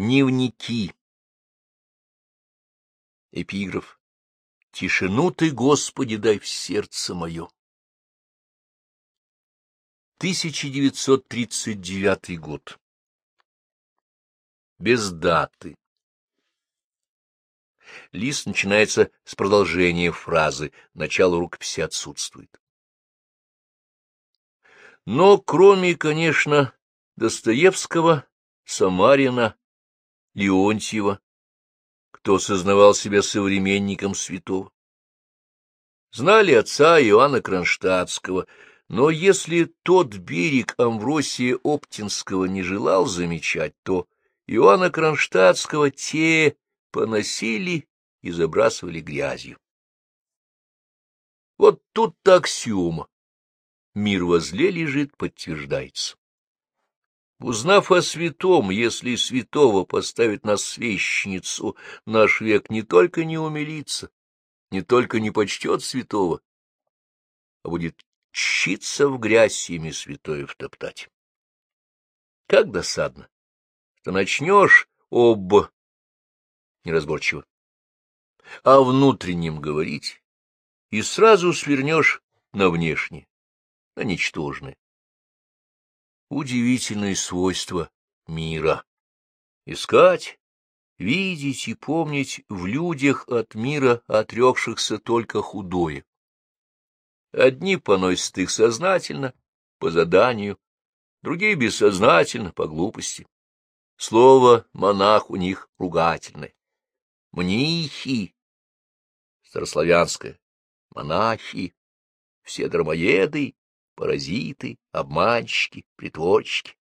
Дневники. Эпиграф. Тишину ты, Господи, дай в сердце мое. 1939 год. Без даты. Лист начинается с продолжения фразы, начало рукописи отсутствует. Но кроме, конечно, Достоевского, Самарина, Леонтьева, кто сознавал себя современником святого. Знали отца Иоанна Кронштадтского, но если тот берег Амвросия Оптинского не желал замечать, то Иоанна Кронштадтского те поносили и забрасывали грязью. Вот тут-то аксиома. Мир возле лежит, подтверждается. Узнав о святом, если святого поставить на священницу, наш век не только не умилится, не только не почтет святого, а будет читься в грязь ими святое втоптать. Как досадно, что начнешь об неразборчиво, а внутреннем говорить, и сразу свернешь на внешнее, на ничтожное удивительные свойства мира. Искать, видеть и помнить в людях от мира отрекшихся только худое. Одни поносят их сознательно, по заданию, другие бессознательно, по глупости. Слово «монах» у них ругательное. Мнихи, старославянское, монахи, все дармоеды паразиты, обманщики, притворщики,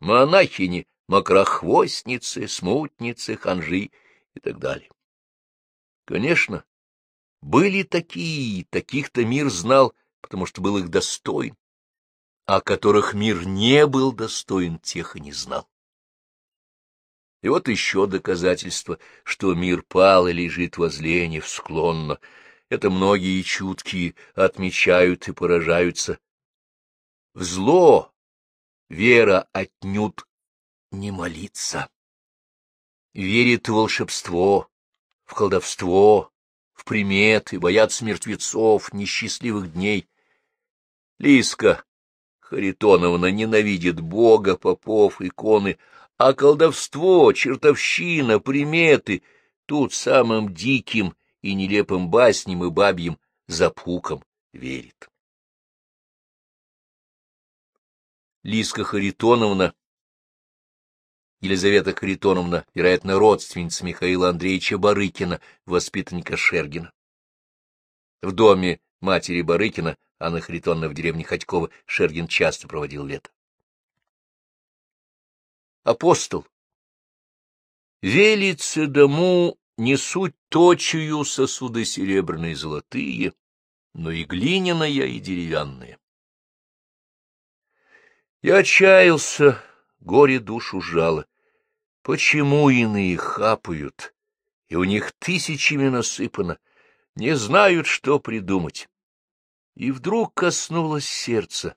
монахини, мокрохвостницы, смутницы, ханжи и так далее. Конечно, были такие, таких-то мир знал, потому что был их достоин, а которых мир не был достоин, тех и не знал. И вот еще доказательство, что мир пал и лежит возле невсклонно. Это многие чуткие отмечают и поражаются, в зло вера отнюдь не молится. Верит в волшебство, в колдовство, в приметы, боятся мертвецов, несчастливых дней. Лиска Харитоновна ненавидит Бога, попов, иконы, а колдовство, чертовщина, приметы тут самым диким и нелепым басням и бабьим запуком верит. Лиска Харитоновна, Елизавета Харитоновна, вероятно, родственница Михаила Андреевича Барыкина, воспитанника Шергина. В доме матери Барыкина, Анны Харитоновны в деревне Ходькова, Шергин часто проводил лето. Апостол. Велицы дому несут точую сосуды серебряные и золотые, но и глиняная, и деревянная. Я отчаялся, горе душу жало. Почему иные хапают, и у них тысячами насыпано, не знают, что придумать? И вдруг коснулось сердца.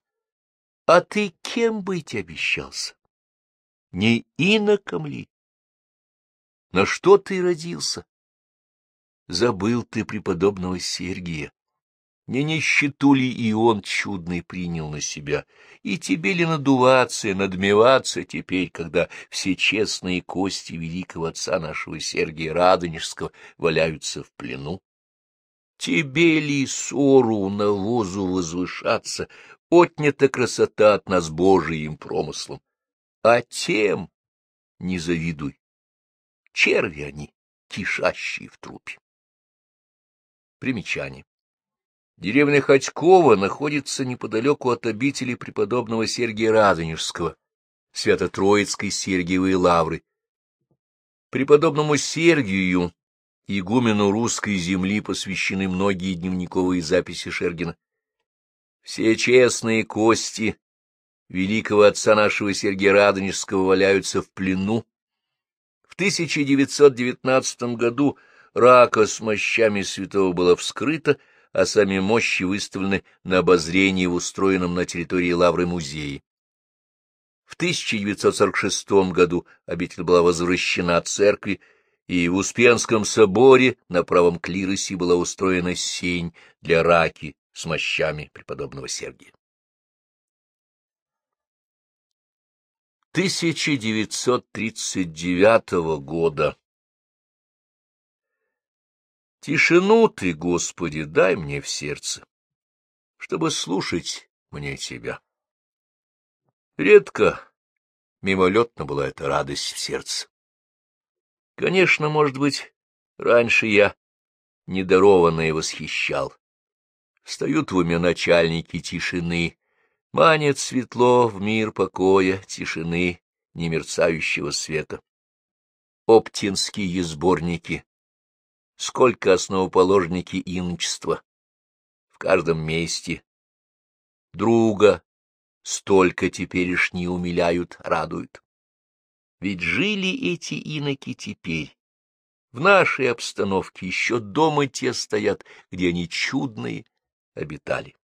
А ты кем быть обещался? Не иноком ли? На что ты родился? Забыл ты преподобного Сергия. Не нищету ли и он чудный принял на себя? И тебе ли надуваться и надмеваться теперь, когда все честные кости великого отца нашего Сергия Радонежского валяются в плену? Тебе ли ссору на возу возвышаться, отнята красота от нас Божиим промыслом? А тем не завидуй. Черви они, кишащие в трупе. Примечание. Деревня Ходькова находится неподалеку от обители преподобного Сергия Радонежского, Свято-Троицкой Сергиевой лавры. Преподобному Сергию, игумену русской земли, посвящены многие дневниковые записи Шергина. Все честные кости великого отца нашего Сергия Радонежского валяются в плену. В 1919 году рака с мощами святого была вскрыта, а сами мощи выставлены на обозрение в устроенном на территории Лавры музее. В 1946 году обитель была возвращена церкви, и в Успенском соборе на правом клиросе была устроена сень для раки с мощами преподобного Сергия. 1939 года Тишину ты, Господи, дай мне в сердце, чтобы слушать мне тебя. Редко, мимолетно была эта радость в сердце. Конечно, может быть, раньше я недарованное восхищал. Встают в уме начальники тишины, манят светло в мир покоя, тишины, немерцающего света. Оптинские сборники, сколько основоположники иночества, в каждом месте. Друга столько теперешние умиляют, радуют. Ведь жили эти иноки теперь. В нашей обстановке еще дома те стоят, где они чудные обитали.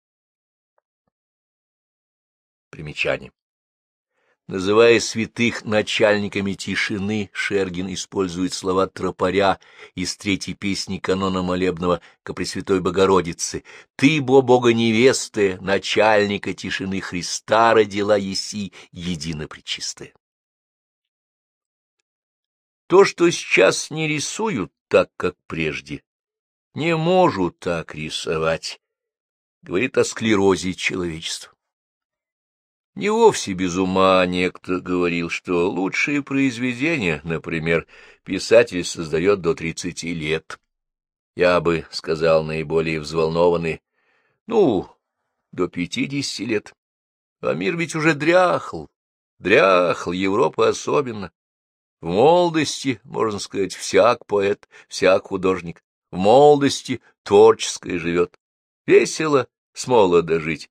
Примечание. Называя святых начальниками тишины, Шергин использует слова тропаря из третьей песни канона молебного ко Пресвятой Богородице. «Ты, бо Бога невесты, начальника тишины Христа родила еси, едино пречистая». То, что сейчас не рисуют так, как прежде, не могут так рисовать, говорит о склерозе человечества. Не вовсе без ума некто говорил, что лучшие произведения, например, писатель создает до тридцати лет. Я бы сказал наиболее взволнованный, ну, до пятидесяти лет. А мир ведь уже дряхл, дряхл, Европа особенно. В молодости, можно сказать, всяк поэт, всяк художник. В молодости творческое живет. Весело с молода жить.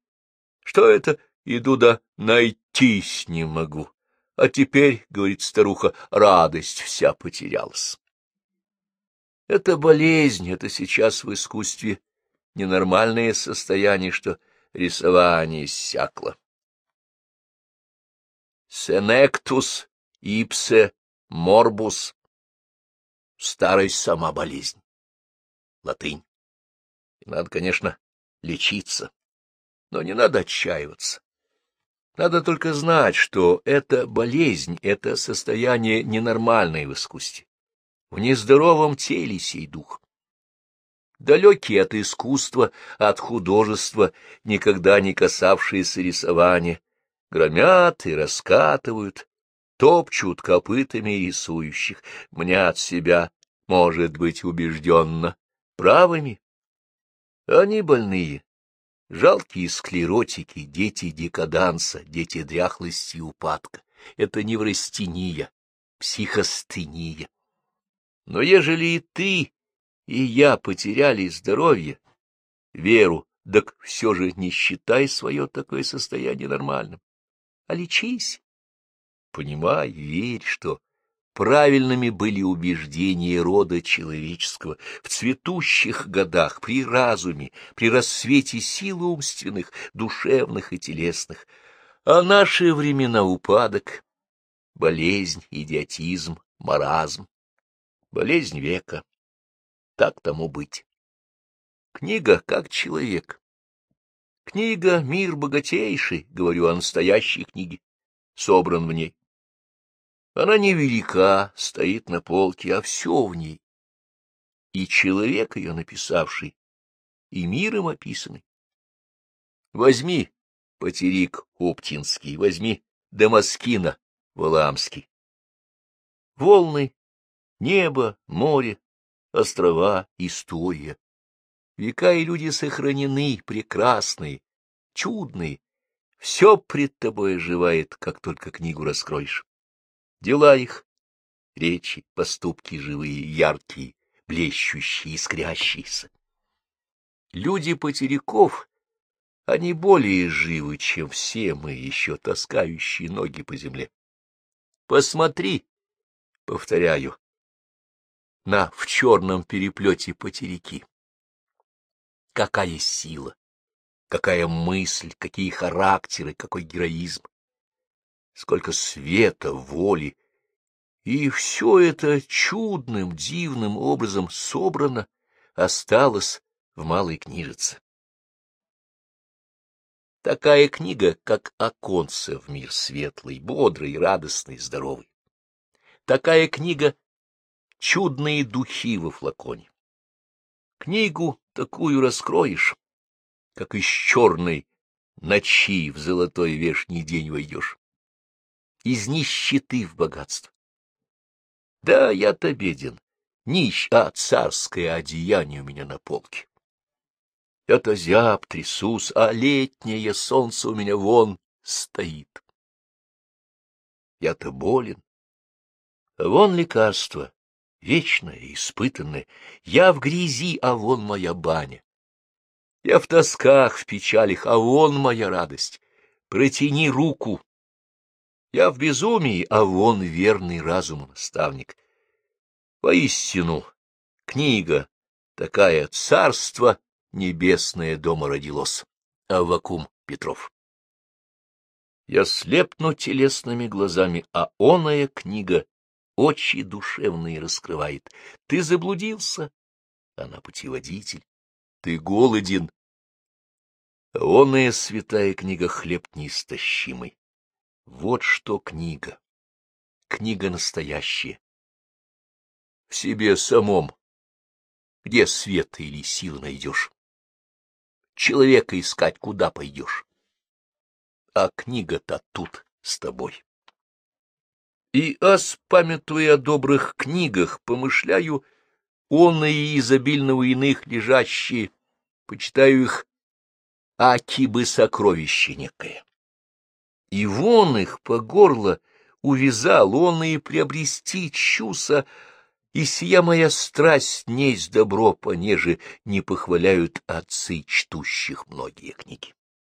Что это? Иду да найтись не могу. А теперь, — говорит старуха, — радость вся потерялась. Это болезнь, это сейчас в искусстве ненормальное состояние, что рисование иссякло. Сенектус ипсе Морбус. Старость — сама болезнь. Латынь. И надо, конечно, лечиться, но не надо отчаиваться. Надо только знать, что это болезнь, это состояние ненормальное в искусстве, в нездоровом теле сей дух. Далекие от искусства, от художества, никогда не касавшиеся рисования, громят и раскатывают, топчут копытами рисующих, мнят себя, может быть, убежденно, правыми. Они больные, жалкие склеротики, дети декаданса, дети дряхлости и упадка. Это неврастения, психостения. Но ежели и ты, и я потеряли здоровье, веру, так все же не считай свое такое состояние нормальным, а лечись. Понимай, верь, что правильными были убеждения рода человеческого в цветущих годах, при разуме, при рассвете сил умственных, душевных и телесных, а наши времена упадок, болезнь, идиотизм, маразм, болезнь века. Так тому быть. Книга как человек. Книга — мир богатейший, говорю о настоящей книге, собран в ней. Она невелика, стоит на полке, а все в ней. И человек ее написавший, и миром описанный. Возьми Потерик Оптинский, возьми Дамаскина Валамский. Волны, небо, море, острова, история. Века и люди сохранены, прекрасные, чудные. Все пред тобой оживает, как только книгу раскроешь. Дела их, речи, поступки живые, яркие, блещущие, искрящиеся. Люди потеряков, они более живы, чем все мы, еще таскающие ноги по земле. Посмотри, повторяю, на в черном переплете потеряки. Какая сила, какая мысль, какие характеры, какой героизм. Сколько света, воли, и все это чудным, дивным образом собрано, осталось в малой книжице. Такая книга, как оконце в мир светлый, бодрый, радостный, здоровый. Такая книга — чудные духи во флаконе. Книгу такую раскроешь, как из черной ночи в золотой вешний день войдешь. Из нищеты в богатство. Да, я-то беден, нищ, а царское одеяние у меня на полке. Это зяб, трясусь, а летнее солнце у меня вон стоит. Я-то болен. А вон лекарство, вечное, испытанное. Я в грязи, а вон моя баня. Я в тосках, в печалях, а вон моя радость. Протяни руку. Я в безумии, а вон верный разум наставник. Воистину, книга такая царство небесное дома родилось. Аввакум Петров. Я слепну телесными глазами, а оная книга очи душевные раскрывает. Ты заблудился, она путеводитель. Ты голоден. Оная святая книга хлеб неистощимый. Вот что книга. Книга настоящая. В себе самом. Где света или силы найдешь? Человека искать куда пойдешь? А книга-то тут с тобой. И ас, памятуя о добрых книгах, помышляю, он и изобильного иных лежащие, почитаю их, аки бы сокровище некое. И вон их по горло увязал он и приобрести чуса, и сия моя страсть несть добро, понеже не похваляют отцы чтущих многие книги.